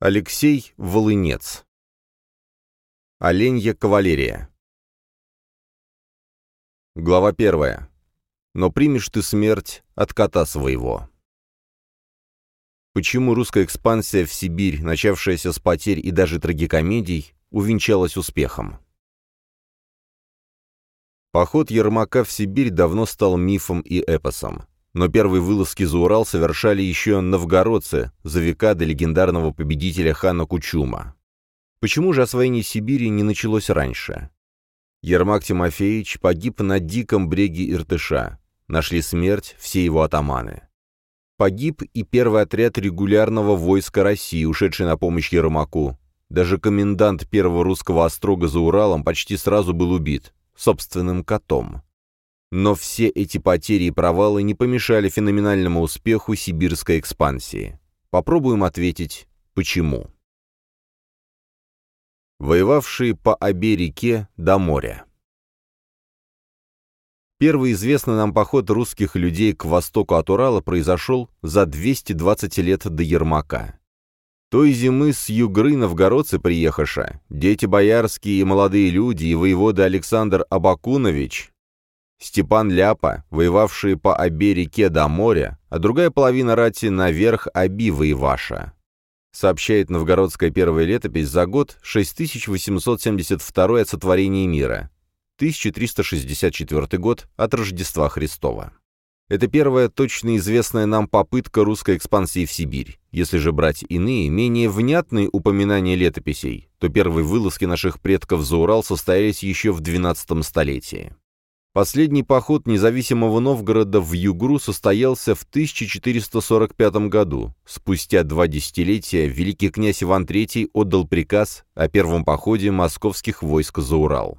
Алексей Волынец. Оленья кавалерия. Глава первая. Но примешь ты смерть от кота своего. Почему русская экспансия в Сибирь, начавшаяся с потерь и даже трагикомедий, увенчалась успехом? Поход Ермака в Сибирь давно стал мифом и эпосом. Но первые вылазки за Урал совершали еще новгородцы, за века до легендарного победителя хана Кучума. Почему же освоение Сибири не началось раньше? Ермак Тимофеевич погиб на диком бреге Иртыша. Нашли смерть все его атаманы. Погиб и первый отряд регулярного войска России, ушедший на помощь Ермаку. Даже комендант первого русского острога за Уралом почти сразу был убит, собственным котом. Но все эти потери и провалы не помешали феноменальному успеху сибирской экспансии. Попробуем ответить, почему. Воевавшие по обе реке до моря. Первый известный нам поход русских людей к востоку от Урала произошел за 220 лет до Ермака. Той зимы с югры новгородцы приехаша, дети боярские и молодые люди, и воевода Александр Абакунович, Степан Ляпа, воевавшие по обе реке до моря, а другая половина рати наверх Аби воеваша. Сообщает новгородская первая летопись за год 6872 от сотворения мира, 1364 год от Рождества Христова. Это первая точно известная нам попытка русской экспансии в Сибирь. Если же брать иные, менее внятные упоминания летописей, то первые вылазки наших предков за Урал состоялись еще в XII столетии. Последний поход независимого Новгорода в Югру состоялся в 1445 году. Спустя два десятилетия великий князь Иван III отдал приказ о первом походе московских войск за Урал.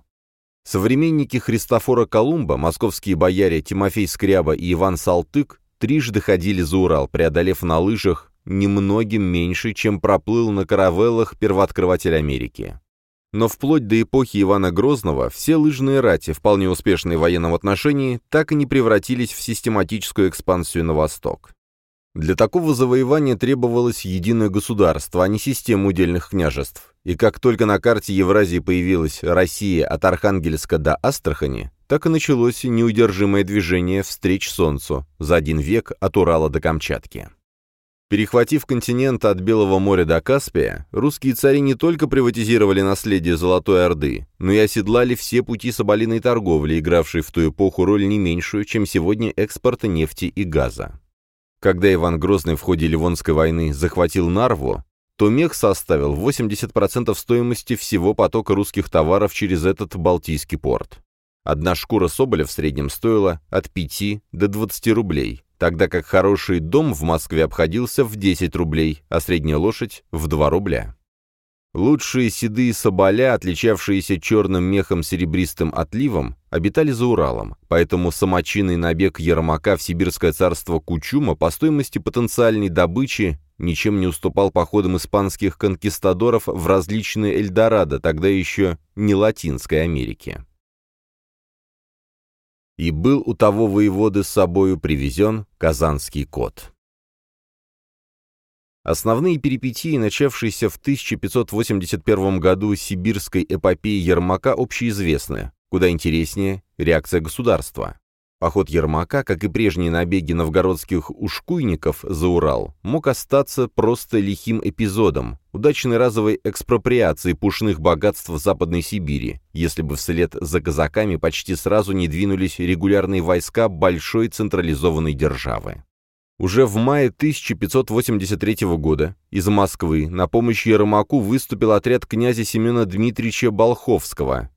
Современники Христофора Колумба, московские бояре Тимофей Скряба и Иван Салтык, трижды ходили за Урал, преодолев на лыжах немногим меньше, чем проплыл на каравеллах первооткрыватель Америки. Но вплоть до эпохи Ивана Грозного все лыжные рати, вполне успешные в военном отношении, так и не превратились в систематическую экспансию на восток. Для такого завоевания требовалось единое государство, а не система удельных княжеств. И как только на карте Евразии появилась Россия от Архангельска до Астрахани, так и началось неудержимое движение встреч Солнцу за один век от Урала до Камчатки. Перехватив континент от Белого моря до Каспия, русские цари не только приватизировали наследие Золотой Орды, но и оседлали все пути соболиной торговли, игравшей в ту эпоху роль не меньшую, чем сегодня экспорта нефти и газа. Когда Иван Грозный в ходе Ливонской войны захватил Нарву, то мех составил 80% стоимости всего потока русских товаров через этот Балтийский порт. Одна шкура соболя в среднем стоила от 5 до 20 рублей, тогда как хороший дом в Москве обходился в 10 рублей, а средняя лошадь — в 2 рубля. Лучшие седые соболя, отличавшиеся черным мехом серебристым отливом, обитали за Уралом, поэтому самочинный набег Ермака в сибирское царство Кучума по стоимости потенциальной добычи ничем не уступал походам испанских конкистадоров в различные Эльдорадо, тогда еще не Латинской Америки и был у того воеводы с собою привезен казанский кот. Основные перипетии, начавшиеся в 1581 году сибирской эпопеи Ермака, общеизвестны, куда интереснее реакция государства. Поход Ермака, как и прежние набеги новгородских ушкуйников за Урал, мог остаться просто лихим эпизодом, удачной разовой экспроприацией пушных богатств Западной Сибири, если бы вслед за казаками почти сразу не двинулись регулярные войска большой централизованной державы. Уже в мае 1583 года из Москвы на помощь Ермаку выступил отряд князя Семена Дмитриевича Болховского,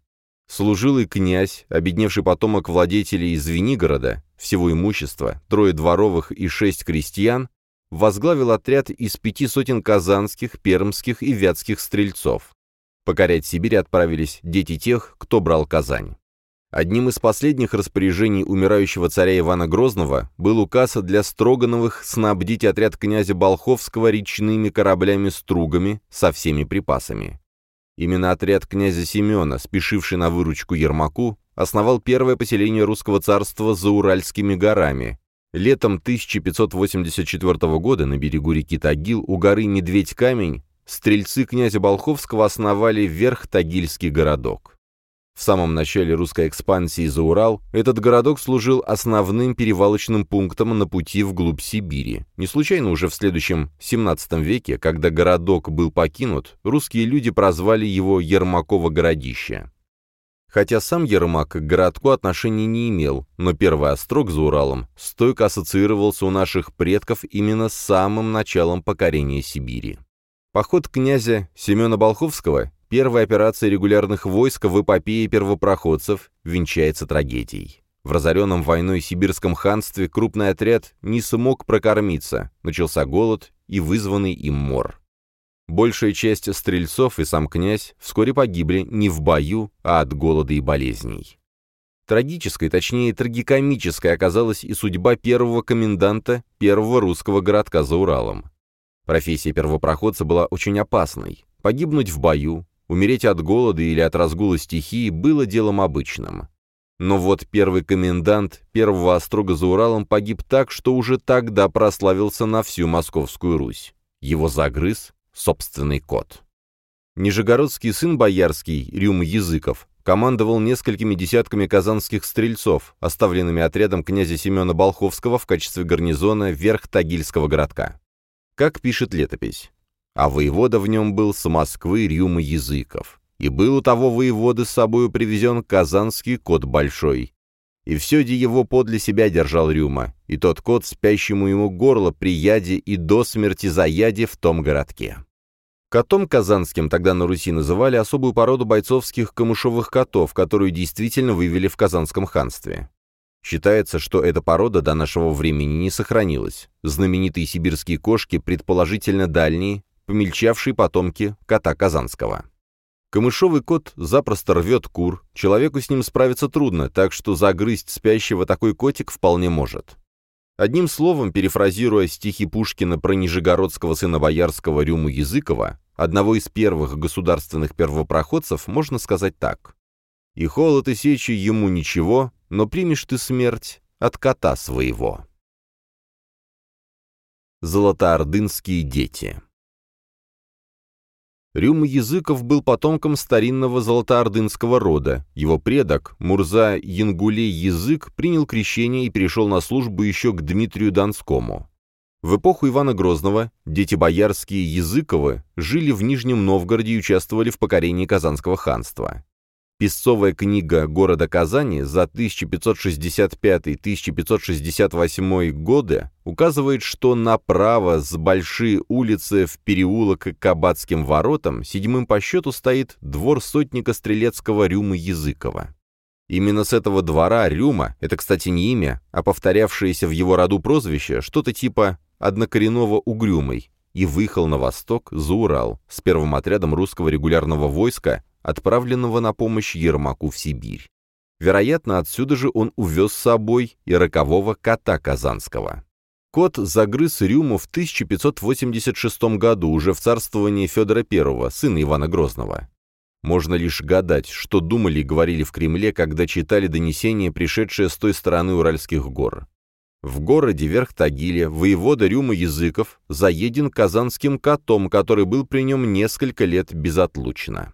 Служилый князь, обедневший потомок владетелей Звенигорода, всего имущества, трое дворовых и шесть крестьян, возглавил отряд из пяти сотен казанских, пермских и вятских стрельцов. Покорять Сибирь отправились дети тех, кто брал Казань. Одним из последних распоряжений умирающего царя Ивана Грозного был указ для Строгановых снабдить отряд князя Болховского речными кораблями-стругами со всеми припасами. Именно отряд князя Семена, спешивший на выручку Ермаку, основал первое поселение русского царства за Уральскими горами. Летом 1584 года на берегу реки Тагил у горы Медведь-Камень стрельцы князя Болховского основали Верх-Тагильский городок. В самом начале русской экспансии за Урал этот городок служил основным перевалочным пунктом на пути вглубь Сибири. Не случайно уже в следующем XVII веке, когда городок был покинут, русские люди прозвали его Ермаково городище. Хотя сам Ермак к городку отношения не имел, но первый острог за Уралом стойко ассоциировался у наших предков именно с самым началом покорения Сибири. Поход князя Семена Болховского Первая операция регулярных войск в эпопее первопроходцев венчается трагедией. В разоренном войной сибирском ханстве крупный отряд не смог прокормиться, начался голод и вызванный им мор. Большая часть стрельцов и сам князь вскоре погибли не в бою, а от голода и болезней. Трагической, точнее трагикомической оказалась и судьба первого коменданта первого русского городка за Уралом. Профессия первопроходца была очень опасной. Погибнуть в бою, Умереть от голода или от разгула стихии было делом обычным. Но вот первый комендант первого острога за Уралом погиб так, что уже тогда прославился на всю Московскую Русь. Его загрыз собственный кот. Нижегородский сын боярский, Рюм Языков, командовал несколькими десятками казанских стрельцов, оставленными отрядом князя Семена Болховского в качестве гарнизона верх Тагильского городка. Как пишет летопись, а воевода в нем был с Москвы Рюма Языков. И был у того воеводы с собою привезен казанский кот большой. И все де его подле себя держал Рюма, и тот кот, спящему ему горло при яде и до смерти за яде в том городке. Котом казанским тогда на Руси называли особую породу бойцовских камышовых котов, которую действительно вывели в Казанском ханстве. Считается, что эта порода до нашего времени не сохранилась. Знаменитые сибирские кошки, предположительно дальние, помельчавшие потомки кота Казанского. Камышовый кот запросто рвет кур, человеку с ним справиться трудно, так что загрызть спящего такой котик вполне может. Одним словом, перефразируя стихи Пушкина про нижегородского сына боярского Рюму Языкова, одного из первых государственных первопроходцев, можно сказать так. «И холод и сечи ему ничего, но примешь ты смерть от кота своего». Золотоордынские дети Рюм Языков был потомком старинного золотоордынского рода. Его предок, Мурза Янгулей Язык, принял крещение и перешел на службу еще к Дмитрию Донскому. В эпоху Ивана Грозного дети боярские Языковы жили в Нижнем Новгороде и участвовали в покорении Казанского ханства. Песцовая книга города Казани за 1565-1568 годы указывает, что направо с большие улицы в переулок к Кабацким воротам седьмым по счету стоит двор сотника стрелецкого Рюмы Языкова. Именно с этого двора Рюма, это, кстати, не имя, а повторявшееся в его роду прозвище, что-то типа «однокоренного угрюмый», и выехал на восток, за Урал, с первым отрядом русского регулярного войска, отправленного на помощь Ермаку в Сибирь. Вероятно, отсюда же он увез с собой и рокового кота Казанского. Кот загрыз Рюму в 1586 году, уже в царствовании Федора I, сына Ивана Грозного. Можно лишь гадать, что думали и говорили в Кремле, когда читали донесение, пришедшее с той стороны Уральских гор. В городе Верх-Тагиле воевода Рюма Языков заеден казанским котом, который был при нем несколько лет безотлучно.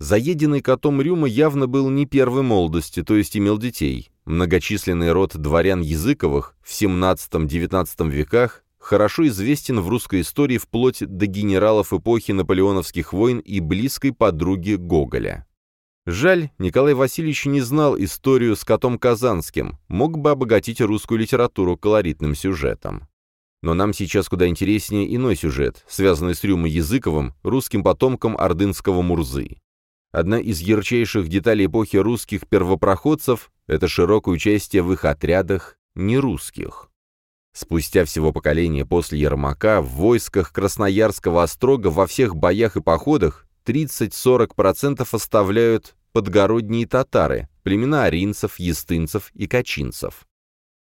Заеденный котом Рюма явно был не первой молодости, то есть имел детей. Многочисленный род дворян Языковых в XVII-XIX веках хорошо известен в русской истории вплоть до генералов эпохи наполеоновских войн и близкой подруги Гоголя. Жаль, Николай Васильевич не знал историю с котом Казанским, мог бы обогатить русскую литературу колоритным сюжетом. Но нам сейчас куда интереснее иной сюжет, связанный с Рюмой Языковым, русским потомком ордынского Мурзы. Одна из ярчайших деталей эпохи русских первопроходцев — это широкое участие в их отрядах нерусских. Спустя всего поколение после Ермака в войсках Красноярского острога во всех боях и походах 30-40% оставляют подгородние татары, племена аринцев, естынцев и качинцев.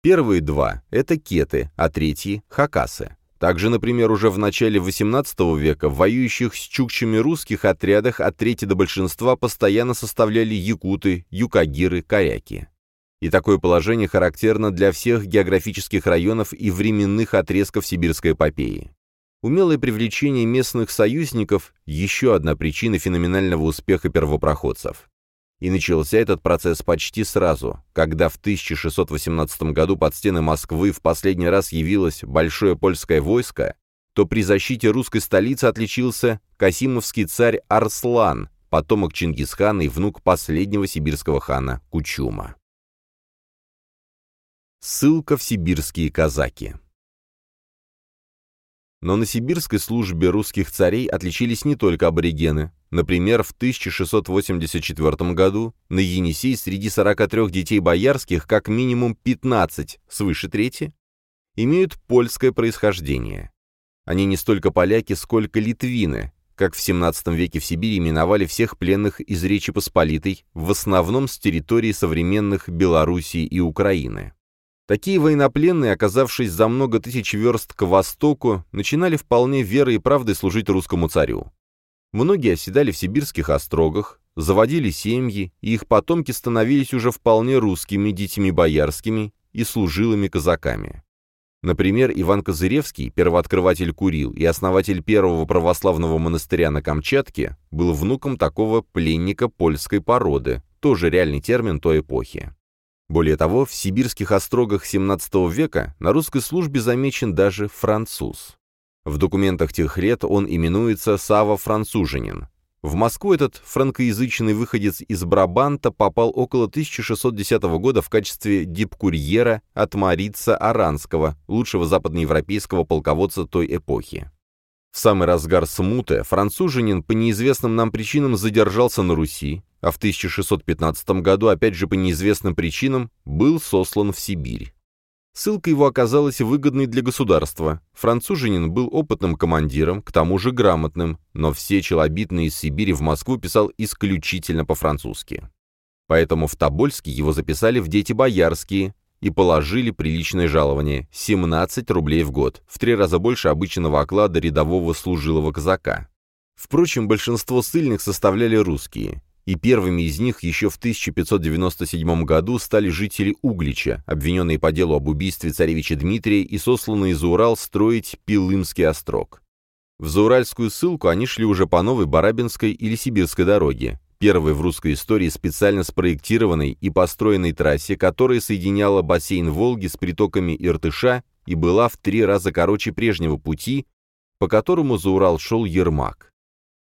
Первые два — это кеты, а третьи — хакасы. Также, например, уже в начале XVIII века в воюющих с чукчами русских отрядах от трети до большинства постоянно составляли якуты, юкагиры, коряки. И такое положение характерно для всех географических районов и временных отрезков сибирской эпопеи. Умелое привлечение местных союзников – еще одна причина феноменального успеха первопроходцев. И начался этот процесс почти сразу, когда в 1618 году под стены Москвы в последний раз явилось большое польское войско, то при защите русской столицы отличился Касимовский царь Арслан, потомок Чингисхана и внук последнего сибирского хана Кучума. Ссылка в сибирские казаки но на сибирской службе русских царей отличились не только аборигены. Например, в 1684 году на Енисей среди 43 детей боярских как минимум 15, свыше трети, имеют польское происхождение. Они не столько поляки, сколько литвины, как в XVII веке в Сибири именовали всех пленных из Речи Посполитой, в основном с территории современных Белоруссии и Украины. Такие военнопленные, оказавшись за много тысяч верст к востоку, начинали вполне верой и правдой служить русскому царю. Многие оседали в сибирских острогах, заводили семьи, и их потомки становились уже вполне русскими детьми боярскими и служилыми казаками. Например, Иван Козыревский, первооткрыватель Курил и основатель первого православного монастыря на Камчатке, был внуком такого пленника польской породы, тоже реальный термин той эпохи. Более того, в сибирских острогах XVII века на русской службе замечен даже француз. В документах тех лет он именуется Сава Француженин. В Москву этот франкоязычный выходец из Брабанта попал около 1610 года в качестве дипкурьера от Марица Аранского, лучшего западноевропейского полководца той эпохи. В самый разгар смуты француженин по неизвестным нам причинам задержался на Руси, а в 1615 году, опять же по неизвестным причинам, был сослан в Сибирь. Ссылка его оказалась выгодной для государства. Француженин был опытным командиром, к тому же грамотным, но все челобитные из Сибири в Москву писал исключительно по-французски. Поэтому в Тобольске его записали в дети боярские и положили приличное жалование – 17 рублей в год, в три раза больше обычного оклада рядового служилого казака. Впрочем, большинство ссыльных составляли русские и первыми из них еще в 1597 году стали жители Углича, обвиненные по делу об убийстве царевича Дмитрия и сосланные за Урал строить Пилымский острог. В Зауральскую ссылку они шли уже по новой Барабинской или Сибирской дороге, первой в русской истории специально спроектированной и построенной трассе, которая соединяла бассейн Волги с притоками Иртыша и была в три раза короче прежнего пути, по которому за Урал шел Ермак.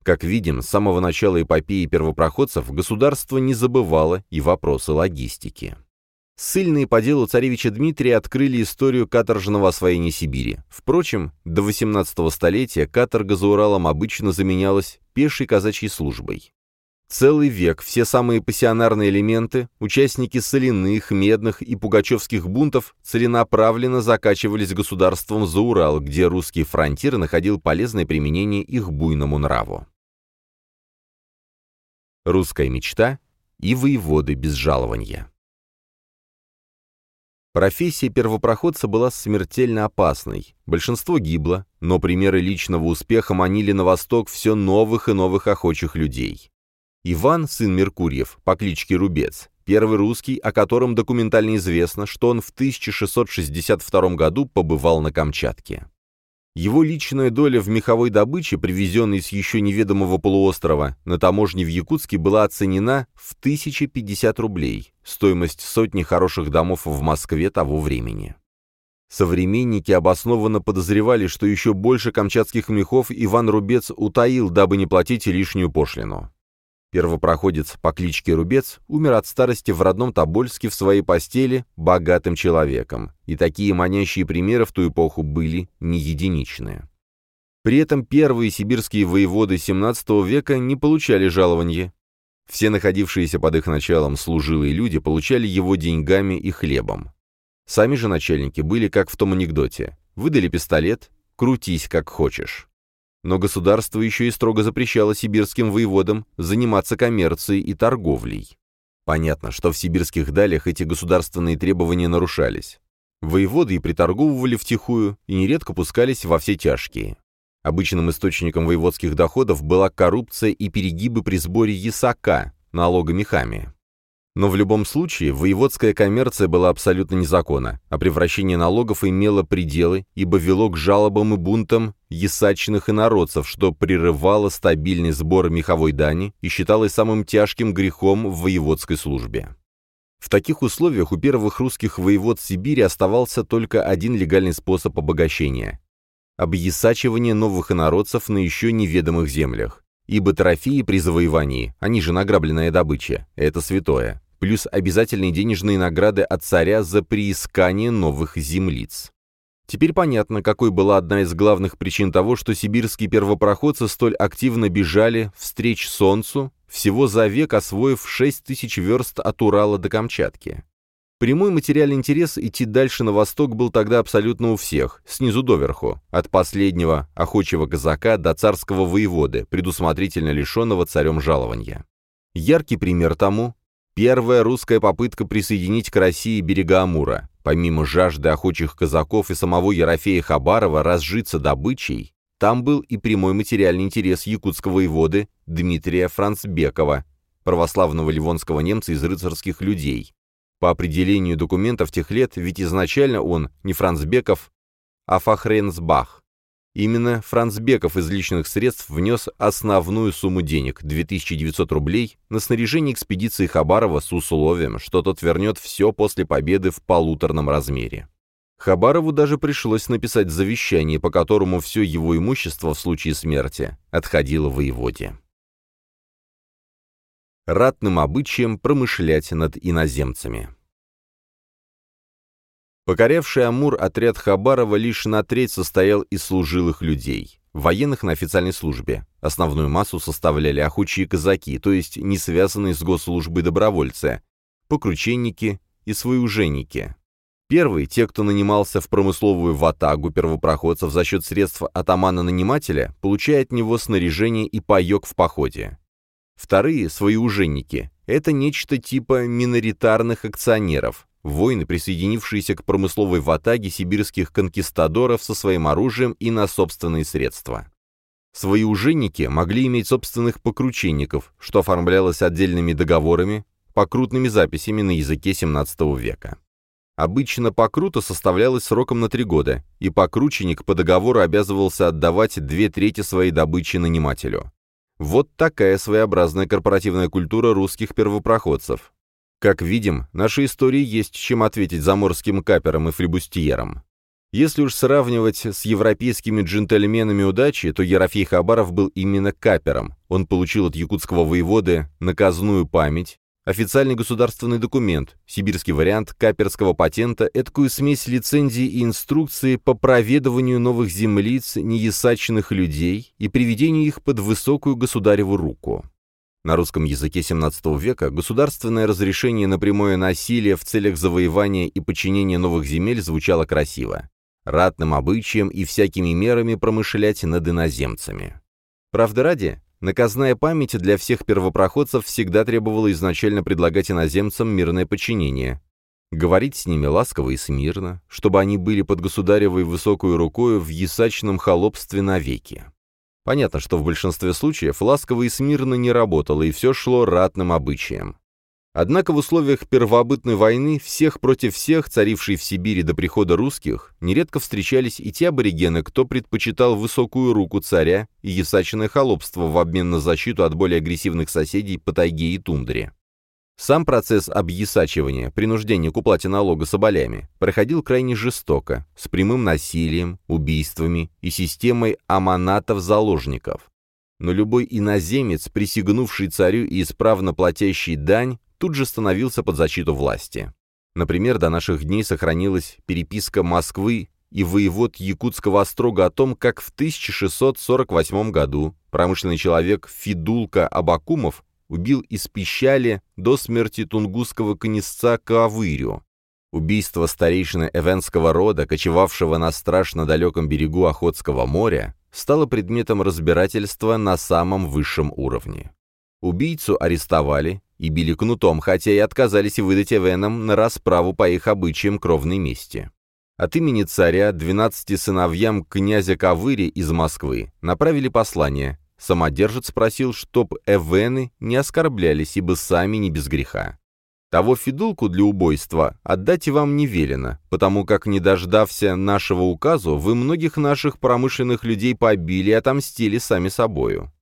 Как видим, с самого начала эпопеи первопроходцев государство не забывало и вопросы логистики. Ссыльные по делу царевича Дмитрия открыли историю каторжного освоения Сибири. Впрочем, до 18 столетия каторга за Уралом обычно заменялась пешей казачьей службой. Целый век все самые пассионарные элементы, участники соляных, медных и пугачевских бунтов целенаправленно закачивались государством за Урал, где русский фронтир находил полезное применение их буйному нраву русская мечта и воеводы без жалования. Профессия первопроходца была смертельно опасной. Большинство гибло, но примеры личного успеха манили на восток все новых и новых охочих людей. Иван, сын Меркурьев, по кличке Рубец, первый русский, о котором документально известно, что он в 1662 году побывал на Камчатке. Его личная доля в меховой добыче, привезенной с еще неведомого полуострова, на таможне в Якутске была оценена в 1050 рублей, стоимость сотни хороших домов в Москве того времени. Современники обоснованно подозревали, что еще больше камчатских мехов Иван Рубец утаил, дабы не платить лишнюю пошлину. Первопроходец по кличке Рубец умер от старости в родном Тобольске в своей постели богатым человеком, и такие манящие примеры в ту эпоху были не единичные. При этом первые сибирские воеводы XVII века не получали жалования. Все находившиеся под их началом служилые люди получали его деньгами и хлебом. Сами же начальники были как в том анекдоте. Выдали пистолет, крутись как хочешь но государство еще и строго запрещало сибирским воеводам заниматься коммерцией и торговлей. Понятно, что в сибирских далях эти государственные требования нарушались. Воеводы и приторговывали втихую, и нередко пускались во все тяжкие. Обычным источником воеводских доходов была коррупция и перегибы при сборе ясака, налога мехами. Но в любом случае, воеводская коммерция была абсолютно незаконна, а превращение налогов имело пределы, ибо вело к жалобам и бунтам ясачных инородцев, что прерывало стабильный сбор меховой дани и считалось самым тяжким грехом в воеводской службе. В таких условиях у первых русских воевод Сибири оставался только один легальный способ обогащения – объясачивание новых инородцев на еще неведомых землях. Ибо трофеи при завоевании, они же награбленная добыча, это святое плюс обязательные денежные награды от царя за приискание новых землиц. Теперь понятно, какой была одна из главных причин того, что сибирские первопроходцы столь активно бежали встреч солнцу, всего за век освоив 6 тысяч верст от Урала до Камчатки. Прямой материальный интерес идти дальше на восток был тогда абсолютно у всех, снизу доверху, от последнего охочего казака до царского воеводы, предусмотрительно лишенного царем жалования. Яркий пример тому Первая русская попытка присоединить к России берега Амура. Помимо жажды охочих казаков и самого Ерофея Хабарова разжиться добычей, там был и прямой материальный интерес якутского воеводы Дмитрия Францбекова, православного ливонского немца из рыцарских людей. По определению документов тех лет, ведь изначально он не Францбеков, а Фахренсбах. Именно Францбеков из личных средств внес основную сумму денег – 2900 рублей на снаряжение экспедиции Хабарова с условием, что тот вернет все после победы в полуторном размере. Хабарову даже пришлось написать завещание, по которому все его имущество в случае смерти отходило воеводе. Ратным обычаем промышлять над иноземцами. Покорявший Амур отряд Хабарова лишь на треть состоял из служилых людей, военных на официальной службе. Основную массу составляли охучие казаки, то есть не связанные с госслужбой добровольцы, покрученники и своеуженники. Первые, те, кто нанимался в промысловую ватагу первопроходцев за счет средств атамана-нанимателя, получая от него снаряжение и паек в походе. Вторые, своеуженники, это нечто типа миноритарных акционеров, воины, присоединившиеся к промысловой ватаге сибирских конкистадоров со своим оружием и на собственные средства. Свои уженники могли иметь собственных покрученников, что оформлялось отдельными договорами, покрутными записями на языке XVII века. Обычно покрута составлялась сроком на три года, и покрученник по договору обязывался отдавать две трети своей добычи нанимателю. Вот такая своеобразная корпоративная культура русских первопроходцев, как видим, нашей истории есть чем ответить заморским каперам и флебустьерам. Если уж сравнивать с европейскими джентльменами удачи, то Ерофей Хабаров был именно капером. Он получил от якутского воеводы наказную память, официальный государственный документ, сибирский вариант каперского патента, эткую смесь лицензий и инструкции по проведыванию новых землиц неясаченных людей и приведению их под высокую государеву руку. На русском языке XVII века государственное разрешение на прямое насилие в целях завоевания и подчинения новых земель звучало красиво. Ратным обычаем и всякими мерами промышлять над иноземцами. Правда ради, наказная память для всех первопроходцев всегда требовала изначально предлагать иноземцам мирное подчинение, говорить с ними ласково и смирно, чтобы они были под государевой высокую рукою в ясачном холопстве навеки. Понятно, что в большинстве случаев ласково и смирно не работало, и все шло ратным обычаем. Однако в условиях первобытной войны, всех против всех, царившей в Сибири до прихода русских, нередко встречались и те аборигены, кто предпочитал высокую руку царя и ясачное холопство в обмен на защиту от более агрессивных соседей по тайге и тундре. Сам процесс объясачивания, принуждения к уплате налога соболями, проходил крайне жестоко, с прямым насилием, убийствами и системой аманатов-заложников. Но любой иноземец, присягнувший царю и исправно платящий дань, тут же становился под защиту власти. Например, до наших дней сохранилась переписка Москвы и воевод Якутского острога о том, как в 1648 году промышленный человек Фидулка Абакумов убил из пищали до смерти тунгусского князца Кавырю. Убийство старейшины эвенского рода, кочевавшего на страшно далеком берегу Охотского моря, стало предметом разбирательства на самом высшем уровне. Убийцу арестовали и били кнутом, хотя и отказались выдать эвенам на расправу по их обычаям кровной мести. От имени царя 12 сыновьям князя Кавыри из Москвы направили послание Самодержец просил, чтоб эвены не оскорблялись, ибо сами не без греха. Того фидулку для убойства отдать вам не велено, потому как, не дождався нашего указу, вы многих наших промышленных людей побили и отомстили сами собою.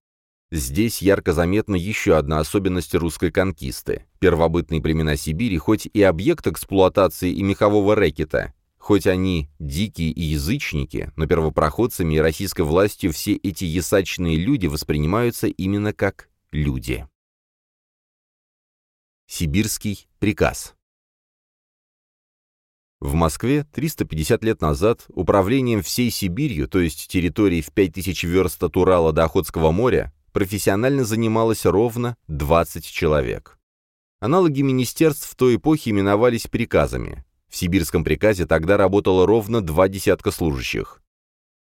Здесь ярко заметна еще одна особенность русской конкисты. Первобытные племена Сибири, хоть и объект эксплуатации и мехового рэкета, хоть они дикие и язычники, но первопроходцами и российской властью все эти ясачные люди воспринимаются именно как люди. Сибирский приказ В Москве 350 лет назад управлением всей Сибирью, то есть территорией в 5000 верст от Урала до Охотского моря, профессионально занималось ровно 20 человек. Аналоги министерств в той эпохе именовались приказами. В сибирском приказе тогда работало ровно два десятка служащих.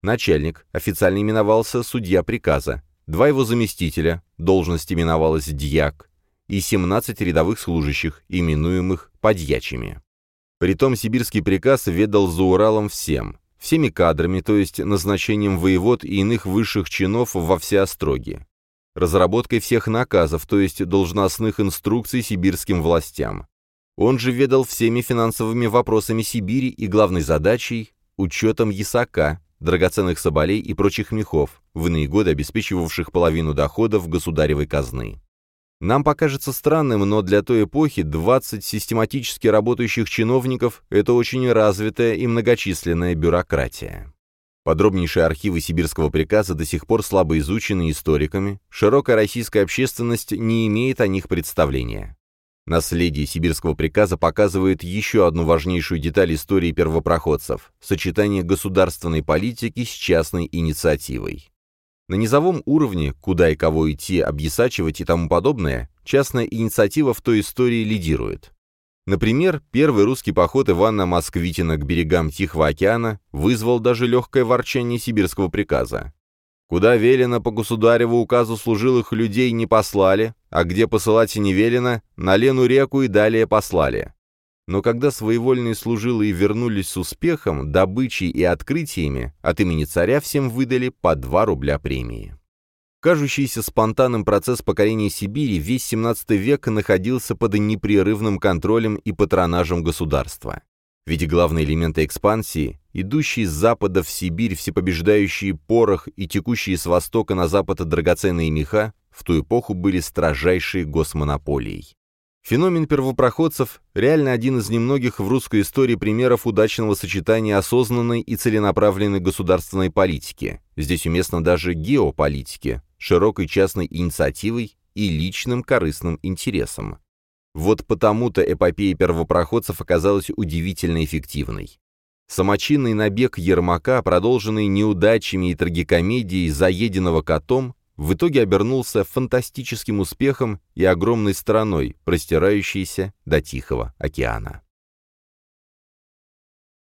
Начальник официально именовался судья приказа, два его заместителя, должность именовалась дьяк, и 17 рядовых служащих, именуемых подьячими. Притом сибирский приказ ведал за Уралом всем, всеми кадрами, то есть назначением воевод и иных высших чинов во все остроги, разработкой всех наказов, то есть должностных инструкций сибирским властям. Он же ведал всеми финансовыми вопросами Сибири и главной задачей – учетом ясака, драгоценных соболей и прочих мехов, в иные годы обеспечивавших половину доходов государевой казны. Нам покажется странным, но для той эпохи 20 систематически работающих чиновников – это очень развитая и многочисленная бюрократия. Подробнейшие архивы сибирского приказа до сих пор слабо изучены историками, широкая российская общественность не имеет о них представления. Наследие сибирского приказа показывает еще одну важнейшую деталь истории первопроходцев – сочетание государственной политики с частной инициативой. На низовом уровне, куда и кого идти, объясачивать и тому подобное, частная инициатива в той истории лидирует. Например, первый русский поход Ивана Москвитина к берегам Тихого океана вызвал даже легкое ворчание сибирского приказа. Куда велено по государеву указу служилых людей не послали, а где посылать и не велено, на Лену реку и далее послали. Но когда своевольные служилые вернулись с успехом, добычей и открытиями, от имени царя всем выдали по 2 рубля премии. Кажущийся спонтанным процесс покорения Сибири весь 17 век находился под непрерывным контролем и патронажем государства. Ведь главные элементы экспансии, идущие с запада в Сибирь всепобеждающие порох и текущие с востока на запад драгоценные меха, в ту эпоху были строжайшей госмонополией. Феномен первопроходцев – реально один из немногих в русской истории примеров удачного сочетания осознанной и целенаправленной государственной политики, здесь уместно даже геополитики, широкой частной инициативой и личным корыстным интересом. Вот потому-то эпопея первопроходцев оказалась удивительно эффективной. Самочинный набег Ермака, продолженный неудачами и трагикомедией заеденного котом, в итоге обернулся фантастическим успехом и огромной страной, простирающейся до Тихого океана.